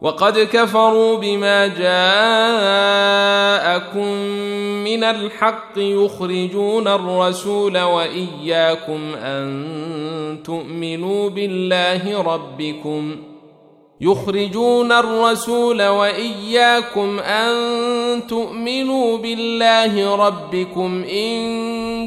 وقد كفروا بما جاءكم من الحق يخرجون الرسول وإياكم أن تؤمنوا بالله ربكم يخرجون الرسول وإياكم أن تؤمنوا بالله ربكم إن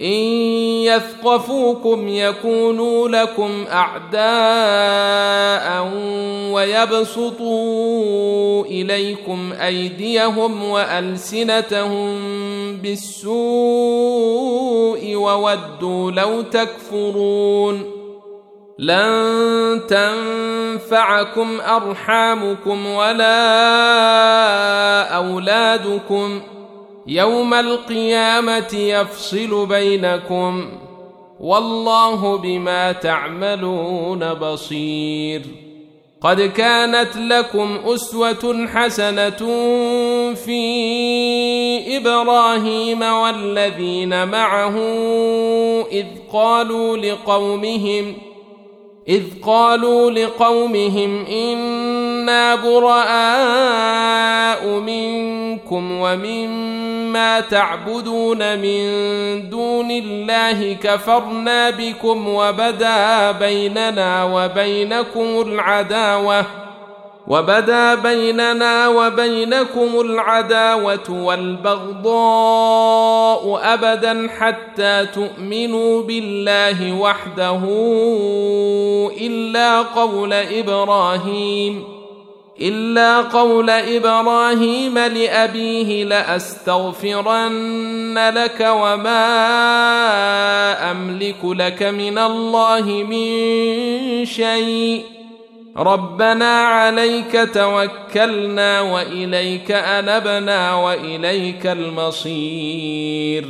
إن يثقفوكم يكونوا لكم أعداء ويبسطوا إليكم أيديهم وألسنتهم بالسوء وودوا لو تكفرون لن تنفعكم أرحامكم ولا أولادكم يوم القيامة يفصل بينكم والله بما تعملون بصير. قد كانت لكم أسوة حسنة في إبراهيم والذين معه إذ قالوا لقومهم إذ قالوا لقومهم إنا براء منكم ومما تعبدون من دون الله كفرنا بكم وبدا بيننا وبينكم العداوة وبدا بيننا وبينكم العداوة والبغضاء أبدا حتى تؤمنوا بالله وحده إلا قول إبراهيم إلا قول إبراهيم لأبيه لأستغفرن لك وما أملك لك من الله من شيء. ربنا عليك توكلنا وإليك أنبنا وإليك المصير.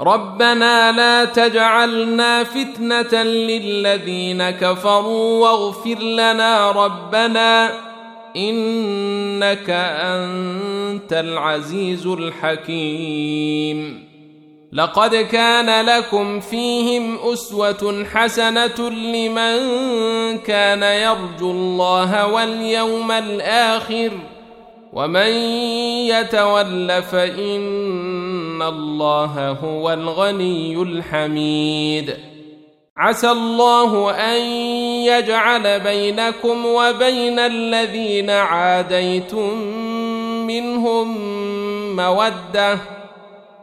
ربنا لا تجعلنا فتنة للذين كفروا واغفر لنا ربنا إنك أنت العزيز الحكيم. لقد كان لكم فيهم أسوة حسنة لمن كان يرجو الله واليوم الآخر ومن يتول فإن الله هو الغني الحميد. عسى الله أن يجعل بينكم وبين الذين عاديتم منهم مودة.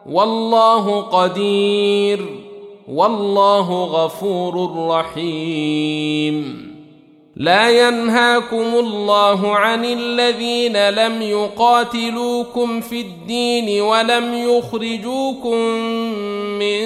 والله قدير والله غفور رحيم. لا ينهاكم الله عن الذين لم يقاتلوكم في الدين ولم يخرجوكم من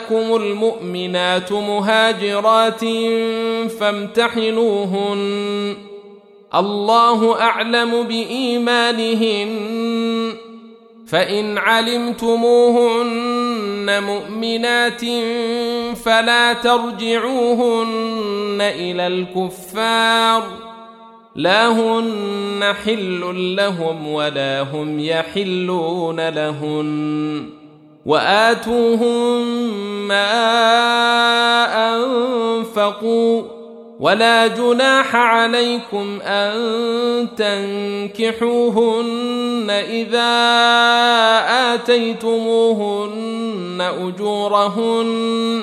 جاءكم المؤمنات مهاجرات فامتحنوهن. الله أعلم بإيمانهن. فإن علمتموهن مؤمنات فلا ترجعوهن إلى الكفار. لا هن حل لهم ولا هم يحلون لهن. وآتوهم ما أنفقوا ولا جناح عليكم أن تنكحوهن إذا آتيتموهن أجورهن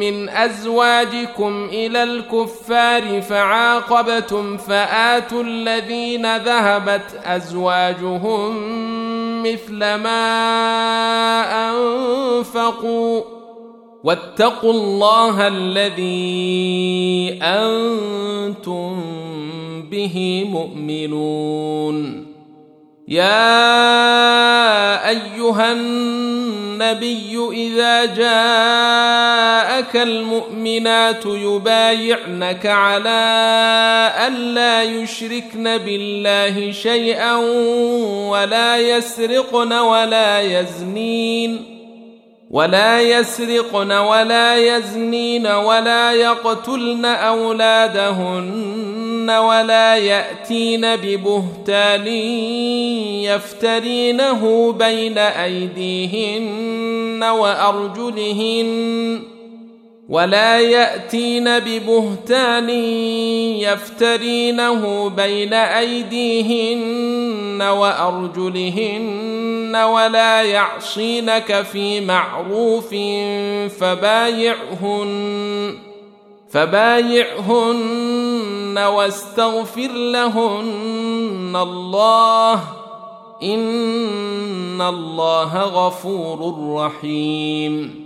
من أزواجكم إلى الكفار فعاقبتم فآتوا الذين ذهبت أزواجهم مثل ما أنفقوا واتقوا الله الذي أنتم به مؤمنون. يا أيها النبي إذا جاءك المؤمنات يبايعنك على الا يشركن بالله شيئا ولا يسرقن ولا يزنين ولا يسرقن ولا يزنين ولا يقتلن أولادهن ولا يأتين ببهتان يفترينه بين أيديهن وأرجلهن ولا يأتين ببهتان يفترينه بين أيديهن وأرجلهن ولا يعصينك في معروف فبايعهن فبايعهن واستغفر لهن الله. إن الله غفور رحيم.